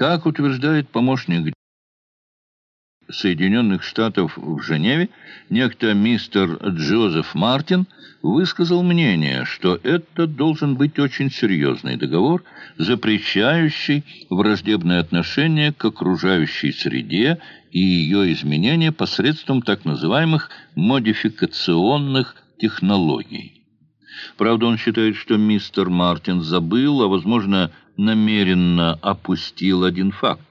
Как утверждает помощник Соединенных Штатов в Женеве, некто мистер Джозеф Мартин высказал мнение, что это должен быть очень серьезный договор, запрещающий враждебное отношение к окружающей среде и ее изменения посредством так называемых модификационных технологий. Правда, он считает, что мистер Мартин забыл, а, возможно, намеренно опустил один факт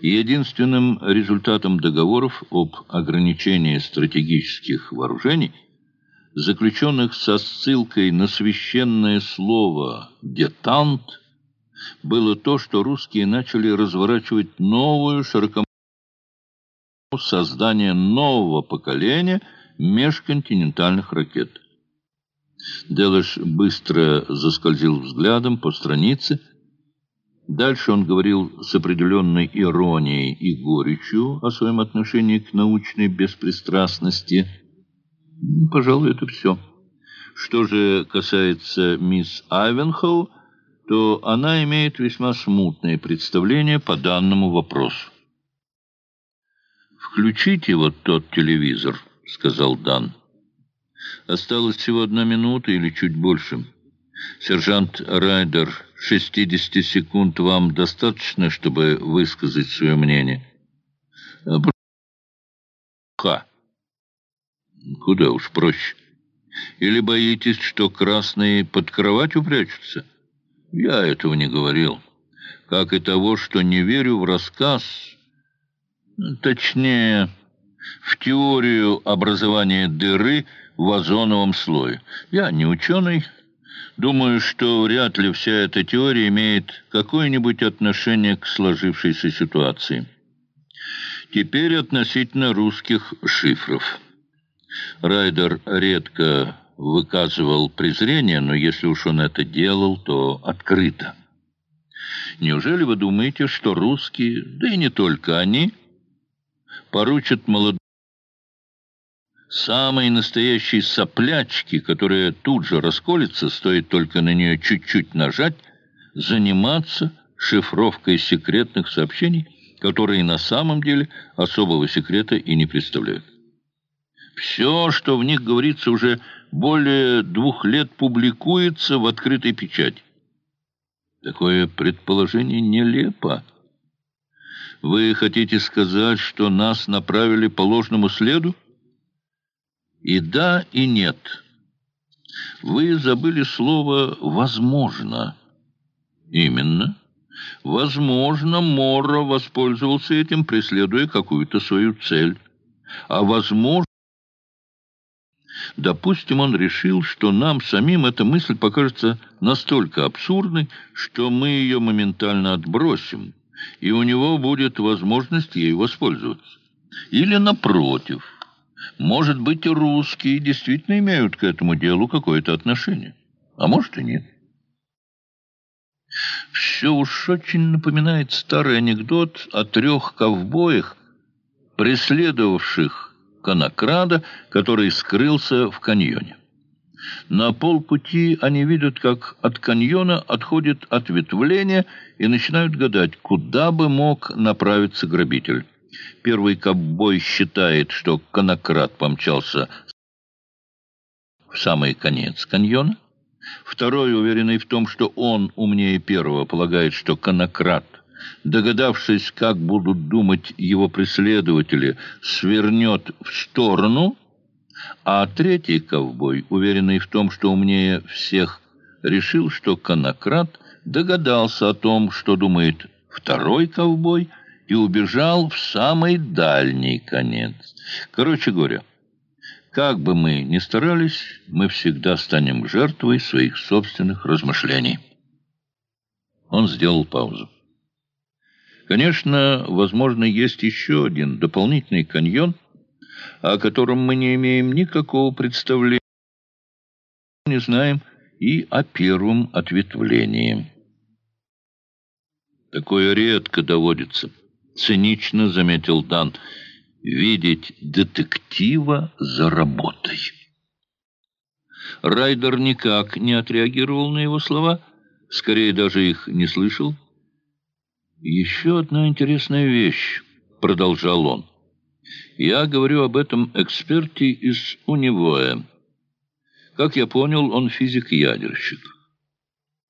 единственным результатом договоров об ограничении стратегических вооружений, заключенных со ссылкой на священное слово «детант», было то, что русские начали разворачивать новую широкомасштабную создание нового поколения межконтинентальных ракет. Делаш быстро заскользил взглядом по странице, Дальше он говорил с определенной иронией и горечью о своем отношении к научной беспристрастности. Пожалуй, это все. Что же касается мисс Айвенхоу, то она имеет весьма смутное представление по данному вопросу. «Включите вот тот телевизор», — сказал Дан. «Осталось всего одна минута или чуть больше». Сержант Райдер, 60 секунд вам достаточно, чтобы высказать свое мнение? Ха. Куда уж проще. Или боитесь, что красные под кровать упрячутся? Я этого не говорил. Как и того, что не верю в рассказ. Точнее, в теорию образования дыры в озоновом слое. Я не ученый, Думаю, что вряд ли вся эта теория имеет какое-нибудь отношение к сложившейся ситуации. Теперь относительно русских шифров. Райдер редко выказывал презрение, но если уж он это делал, то открыто. Неужели вы думаете, что русские, да и не только они, поручат молодым самой настоящей соплячки, которая тут же расколется, стоит только на нее чуть-чуть нажать, заниматься шифровкой секретных сообщений, которые на самом деле особого секрета и не представляют. Все, что в них говорится, уже более двух лет публикуется в открытой печати. Такое предположение нелепо. Вы хотите сказать, что нас направили по ложному следу? И да, и нет. Вы забыли слово «возможно». Именно. Возможно, Морро воспользовался этим, преследуя какую-то свою цель. А возможно... Допустим, он решил, что нам самим эта мысль покажется настолько абсурдной, что мы ее моментально отбросим, и у него будет возможность ей воспользоваться. Или напротив... Может быть, русские действительно имеют к этому делу какое-то отношение. А может и нет. Все уж очень напоминает старый анекдот о трех ковбоях, преследовавших конокрада, который скрылся в каньоне. На полпути они видят, как от каньона отходит ответвление и начинают гадать, куда бы мог направиться грабитель. Первый ковбой считает, что конократ помчался в самый конец каньона. Второй, уверенный в том, что он умнее первого, полагает, что конократ, догадавшись, как будут думать его преследователи, свернет в сторону, а третий ковбой, уверенный в том, что умнее всех, решил, что конократ догадался о том, что думает второй ковбой – и убежал в самый дальний конец. Короче говоря, как бы мы ни старались, мы всегда станем жертвой своих собственных размышлений. Он сделал паузу. Конечно, возможно, есть еще один дополнительный каньон, о котором мы не имеем никакого представления, не знаем и о первом ответвлении. Такое редко доводится. — цинично заметил Дан. «Видеть детектива за работой». Райдер никак не отреагировал на его слова, скорее даже их не слышал. «Еще одна интересная вещь», — продолжал он. «Я говорю об этом эксперте из Унивоя. Как я понял, он физик-ядерщик.